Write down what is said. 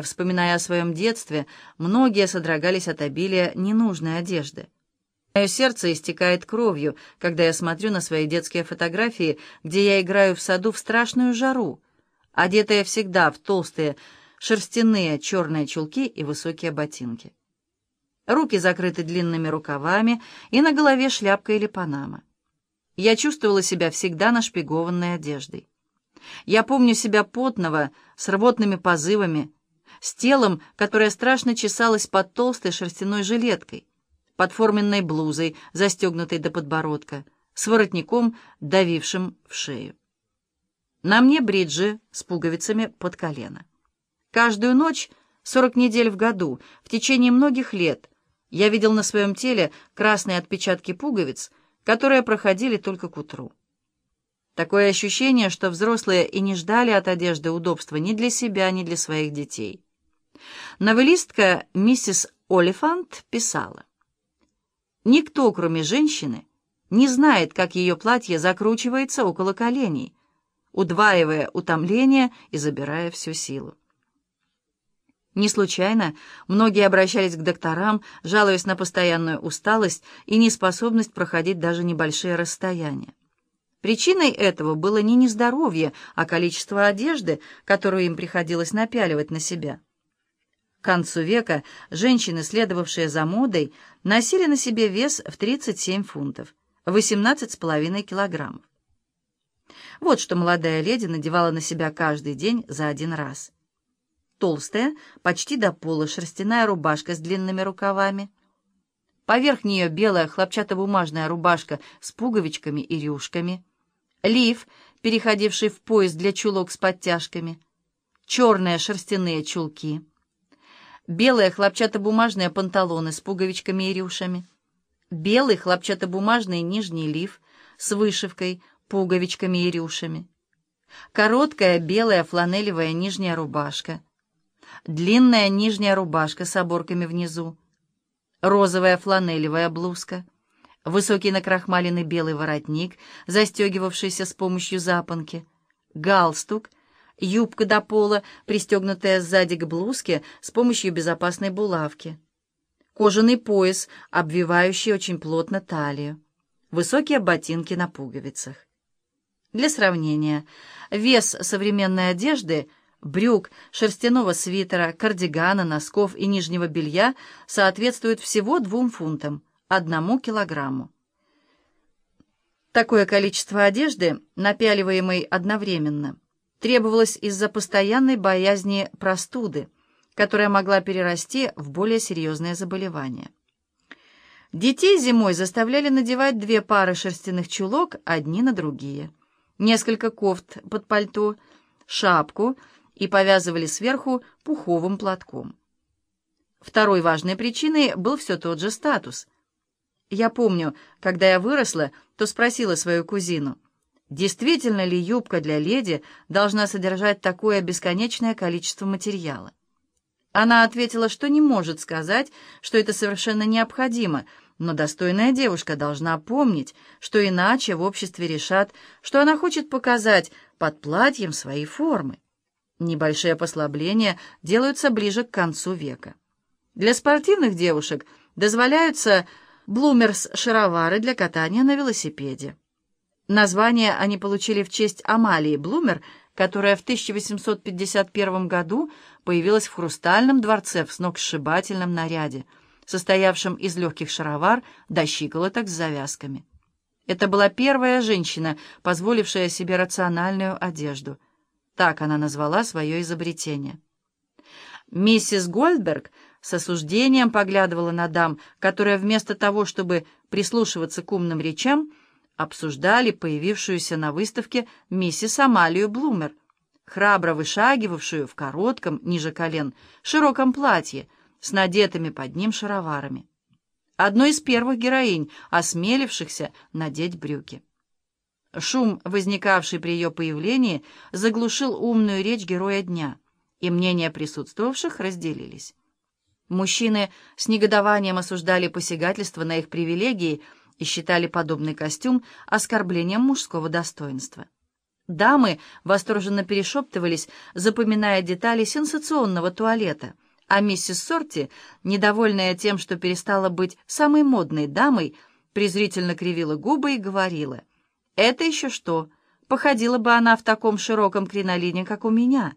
Вспоминая о своем детстве, многие содрогались от обилия ненужной одежды. Мое сердце истекает кровью, когда я смотрю на свои детские фотографии, где я играю в саду в страшную жару, одетая всегда в толстые шерстяные черные чулки и высокие ботинки. Руки закрыты длинными рукавами, и на голове шляпка или панама. Я чувствовала себя всегда нашпигованной одеждой. Я помню себя потного, с рвотными позывами, с телом, которое страшно чесалось под толстой шерстяной жилеткой, под форменной блузой, застегнутой до подбородка, с воротником, давившим в шею. На мне бриджи с пуговицами под колено. Каждую ночь, сорок недель в году, в течение многих лет, я видел на своем теле красные отпечатки пуговиц, которые проходили только к утру. Такое ощущение, что взрослые и не ждали от одежды удобства ни для себя, ни для своих детей. Новелистка миссис Олифант писала, «Никто, кроме женщины, не знает, как ее платье закручивается около коленей, удваивая утомление и забирая всю силу. Не случайно многие обращались к докторам, жалуясь на постоянную усталость и неспособность проходить даже небольшие расстояния. Причиной этого было не нездоровье, а количество одежды, которую им приходилось напяливать на себя. К концу века женщины, следовавшие за модой, носили на себе вес в 37 фунтов, 18,5 килограммов. Вот что молодая леди надевала на себя каждый день за один раз. Толстая, почти до пола, шерстяная рубашка с длинными рукавами. Поверх нее белая хлопчатобумажная рубашка с пуговичками и рюшками. Лиф, переходивший в пояс для чулок с подтяжками. Черные шерстяные чулки белые хлопчатобумажные панталоны с пуговичками и рюшами, белый хлопчатобумажный нижний лиф с вышивкой, пуговичками и рюшами, короткая белая фланелевая нижняя рубашка, длинная нижняя рубашка с оборками внизу, розовая фланелевая блузка, высокий накрахмаленный белый воротник, застегивавшийся с помощью запонки, галстук — юбка до пола, пристегнутая сзади к блузке с помощью безопасной булавки, кожаный пояс, обвивающий очень плотно талию, высокие ботинки на пуговицах. Для сравнения, вес современной одежды, брюк, шерстяного свитера, кардигана, носков и нижнего белья соответствует всего двум фунтам, одному килограмму. Такое количество одежды, напяливаемой одновременно, требовалось из-за постоянной боязни простуды, которая могла перерасти в более серьезное заболевание. Детей зимой заставляли надевать две пары шерстяных чулок одни на другие, несколько кофт под пальто, шапку и повязывали сверху пуховым платком. Второй важной причиной был все тот же статус. Я помню, когда я выросла, то спросила свою кузину — Действительно ли юбка для леди должна содержать такое бесконечное количество материала? Она ответила, что не может сказать, что это совершенно необходимо, но достойная девушка должна помнить, что иначе в обществе решат, что она хочет показать под платьем свои формы. Небольшие послабления делаются ближе к концу века. Для спортивных девушек дозволяются блумерс-шаровары для катания на велосипеде. Название они получили в честь Амалии Блумер, которая в 1851 году появилась в Хрустальном дворце в сногсшибательном наряде, состоявшем из легких шаровар до щиколоток с завязками. Это была первая женщина, позволившая себе рациональную одежду. Так она назвала свое изобретение. Миссис Гольдберг с осуждением поглядывала на дам, которые вместо того, чтобы прислушиваться к умным речам, обсуждали появившуюся на выставке миссис Амалию Блумер, храбро вышагивавшую в коротком, ниже колен, широком платье с надетыми под ним шароварами. Одной из первых героинь, осмелившихся надеть брюки. Шум, возникавший при ее появлении, заглушил умную речь героя дня, и мнения присутствовавших разделились. Мужчины с негодованием осуждали посягательство на их привилегии — и считали подобный костюм оскорблением мужского достоинства. Дамы восторженно перешептывались, запоминая детали сенсационного туалета, а миссис Сорти, недовольная тем, что перестала быть самой модной дамой, презрительно кривила губы и говорила, «Это еще что? Походила бы она в таком широком кринолине, как у меня».